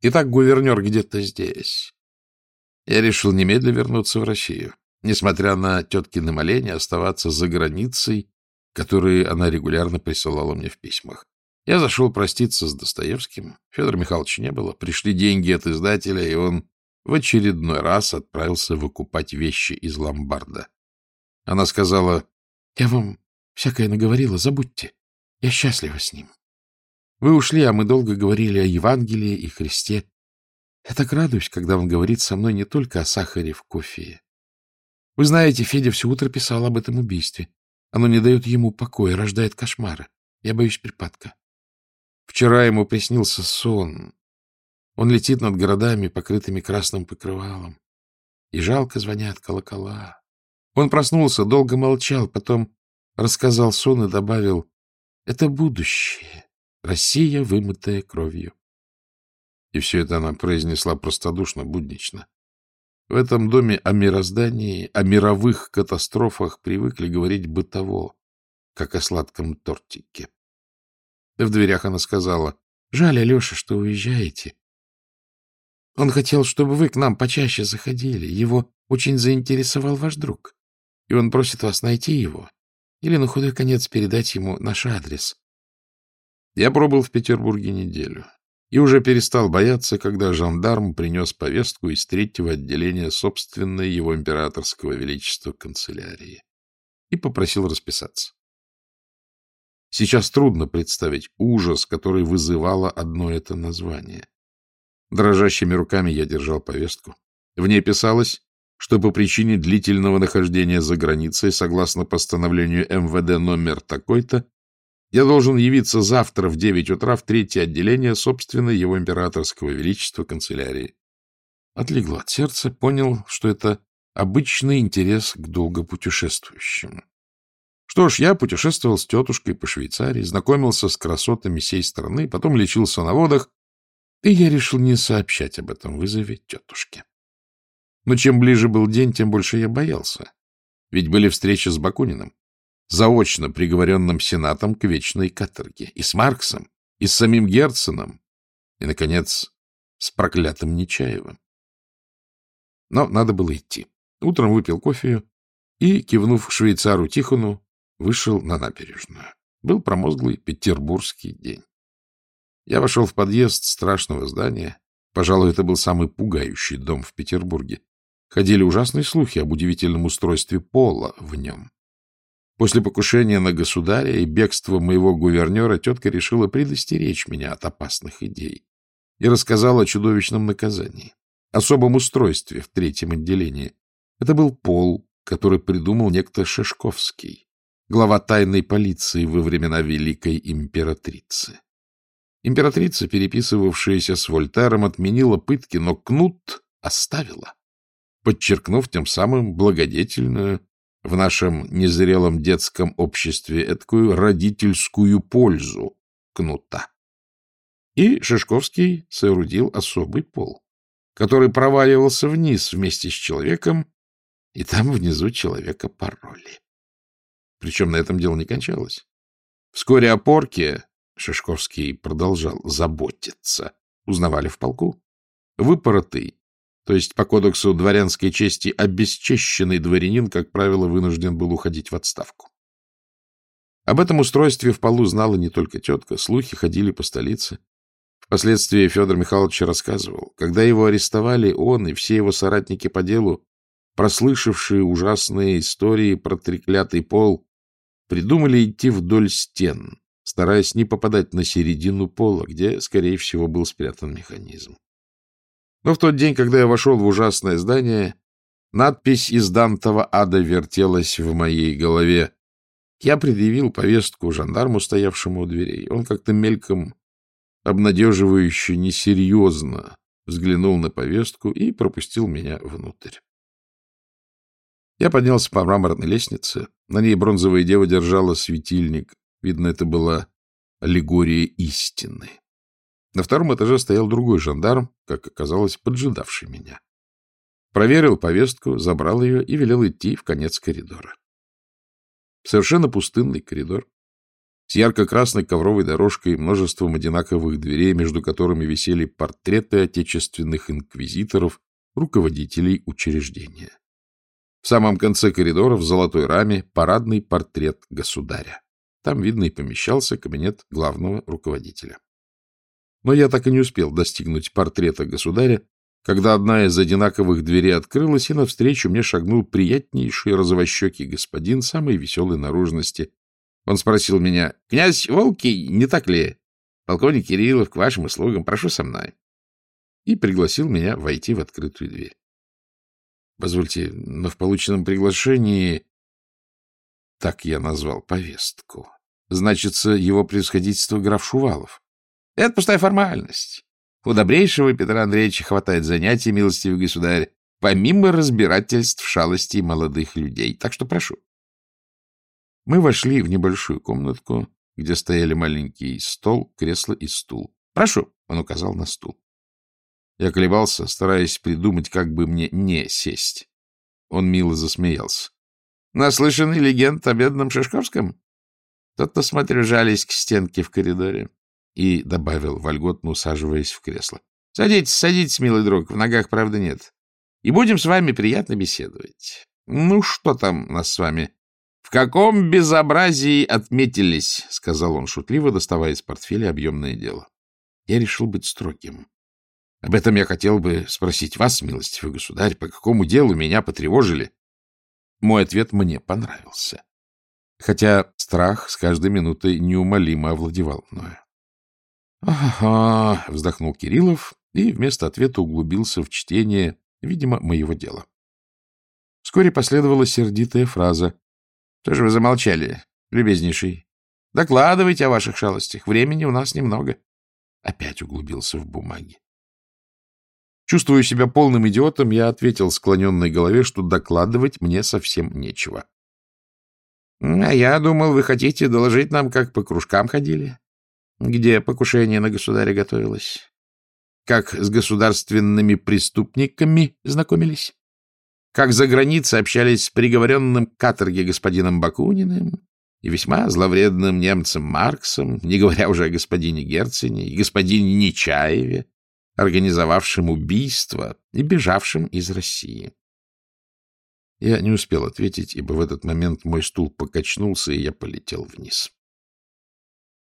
Итак, гувернер где-то здесь. Я решил немедленно вернуться в Россию, несмотря на теткины моления оставаться за границей, которые она регулярно присылала мне в письмах. Я зашел проститься с Достоевским. Федора Михайловича не было. Пришли деньги от издателя, и он в очередной раз отправился выкупать вещи из ломбарда. Она сказала, — Я вам всякое наговорила, забудьте. Я счастлива с ним. Вы ушли, а мы долго говорили о Евангелии и Христе. Я так радуюсь, когда он говорит со мной не только о сахаре в кофе. Вы знаете, Федя все утро писал об этом убийстве. Оно не дает ему покоя, рождает кошмары. Я боюсь припадка. Вчера ему приснился сон. Он летит над городами, покрытыми красным покрывалом. И жалко звонят колокола. Он проснулся, долго молчал, потом рассказал сон и добавил, «Это будущее, Россия, вымытая кровью». И все это она произнесла простодушно, буднично. В этом доме о мироздании, о мировых катастрофах привыкли говорить бытово, как о сладком тортике. В дверях она сказала, — Жаль, Алеша, что уезжаете. Он хотел, чтобы вы к нам почаще заходили. Его очень заинтересовал ваш друг. И он просит вас найти его. Или на худой конец передать ему наш адрес. Я пробыл в Петербурге неделю и уже перестал бояться, когда жандарм принес повестку из третьего отделения собственной его императорского величества канцелярии и попросил расписаться. Сейчас трудно представить ужас, который вызывало одно это название. Дрожащими руками я держал повестку. В ней писалось, что по причине длительного нахождения за границей, согласно постановлению МВД номер такой-то, я должен явиться завтра в девять утра в третье отделение собственной его императорского величества канцелярии. Отлегло от сердца, понял, что это обычный интерес к долгопутешествующим. Что ж, я путешествовал с тетушкой по Швейцарии, знакомился с красотами сей страны, потом лечился на водах, и я решил не сообщать об этом вызове тетушке. Но чем ближе был день, тем больше я боялся. Ведь были встречи с Бакуниным заочно приговоренным Сенатом к вечной каторге, и с Марксом, и с самим Герценом, и, наконец, с проклятым Нечаевым. Но надо было идти. Утром выпил кофе и, кивнув швейцару Тихону, вышел на набережную. Был промозглый петербургский день. Я вошел в подъезд страшного здания. Пожалуй, это был самый пугающий дом в Петербурге. Ходили ужасные слухи об удивительном устройстве пола в нем. После покушения на государя и бегства моего гувернера тетка решила предостеречь меня от опасных идей и рассказала о чудовищном наказании, особом устройстве в третьем отделении. Это был пол, который придумал некто Шишковский, глава тайной полиции во времена Великой Императрицы. Императрица, переписывавшаяся с Вольтером, отменила пытки, но кнут оставила, подчеркнув тем самым благодетельную в нашем незрелом детском обществе эткую родительскую пользу кнута. И Шишковский соорудил особый пол, который проваливался вниз вместе с человеком, и там внизу человека пороли. Причем на этом дело не кончалось. Вскоре о порке Шишковский продолжал заботиться. Узнавали в полку. Выпоротый то есть по кодексу дворянской чести обесчещенный дворянин, как правило, вынужден был уходить в отставку. Об этом устройстве в полу знала не только тетка, слухи ходили по столице. Впоследствии Федор Михайлович рассказывал, когда его арестовали, он и все его соратники по делу, прослышавшие ужасные истории про треклятый пол, придумали идти вдоль стен, стараясь не попадать на середину пола, где, скорее всего, был спрятан механизм. Но в тот день, когда я вошел в ужасное здание, надпись из Дантова ада вертелась в моей голове. Я предъявил повестку жандарму, стоявшему у дверей. Он как-то мельком, обнадеживающе, несерьезно взглянул на повестку и пропустил меня внутрь. Я поднялся по мраморной лестнице. На ней бронзовая дева держала светильник. Видно, это была аллегория истины. На втором этаже стоял другой жандарм, как оказалось, поджидавший меня. Проверил повестку, забрал ее и велел идти в конец коридора. Совершенно пустынный коридор. с ярко-красной ковровой дорожкой и множеством одинаковых дверей, между которыми висели портреты отечественных инквизиторов, руководителей учреждения. В самом конце коридора в золотой раме парадный портрет государя. Там, видно, и помещался кабинет главного руководителя. Но я так и не успел достигнуть портрета государя, когда одна из одинаковых дверей открылась, и навстречу мне шагнул приятнейший розовощекий господин самой веселой наружности, он спросил меня, — Князь Волкий, не так ли? Полковник Кириллов, к вашим услугам, прошу со мной. И пригласил меня войти в открытую дверь. Позвольте, но в полученном приглашении... Так я назвал повестку. Значится, его превосходительство граф Шувалов. Это пустая формальность. У добрейшего Петра Андреевича хватает занятий, милостивый государь, помимо разбирательств шалостей молодых людей. Так что прошу. Мы вошли в небольшую комнатку, где стояли маленький стол, кресло и стул. «Прошу», — он указал на стул. Я колебался, стараясь придумать, как бы мне не сесть. Он мило засмеялся. «Наслышанный легенд о бедном Шишковском?» Тот-то, смотрю, жались к стенке в коридоре. И добавил, вольготно усаживаясь в кресло. — Садитесь, садитесь, милый друг, в ногах, правда, нет. И будем с вами приятно беседовать. Ну, что там нас с вами? — В каком безобразии отметились, — сказал он шутливо, доставая из портфеля объемное дело. Я решил быть строгим. Об этом я хотел бы спросить вас, милостивый государь, по какому делу меня потревожили? Мой ответ мне понравился. Хотя страх с каждой минутой неумолимо овладевал мною. — Ага, — вздохнул Кириллов и вместо ответа углубился в чтение, видимо, моего дела. Вскоре последовала сердитая фраза. Что же вы замолчали, любезнейший? Докладывайте о ваших шалостях. Времени у нас немного. Опять углубился в бумаги. Чувствуя себя полным идиотом, я ответил склоненной голове, что докладывать мне совсем нечего. — А я думал, вы хотите доложить нам, как по кружкам ходили, где покушение на государя готовилось, как с государственными преступниками знакомились, как за границей общались с приговоренным к каторге господином Бакуниным и весьма зловредным немцем Марксом, не говоря уже о господине Герцене и господине Нечаеве, организовавшим убийство и бежавшим из России. Я не успел ответить, ибо в этот момент мой стул покачнулся, и я полетел вниз.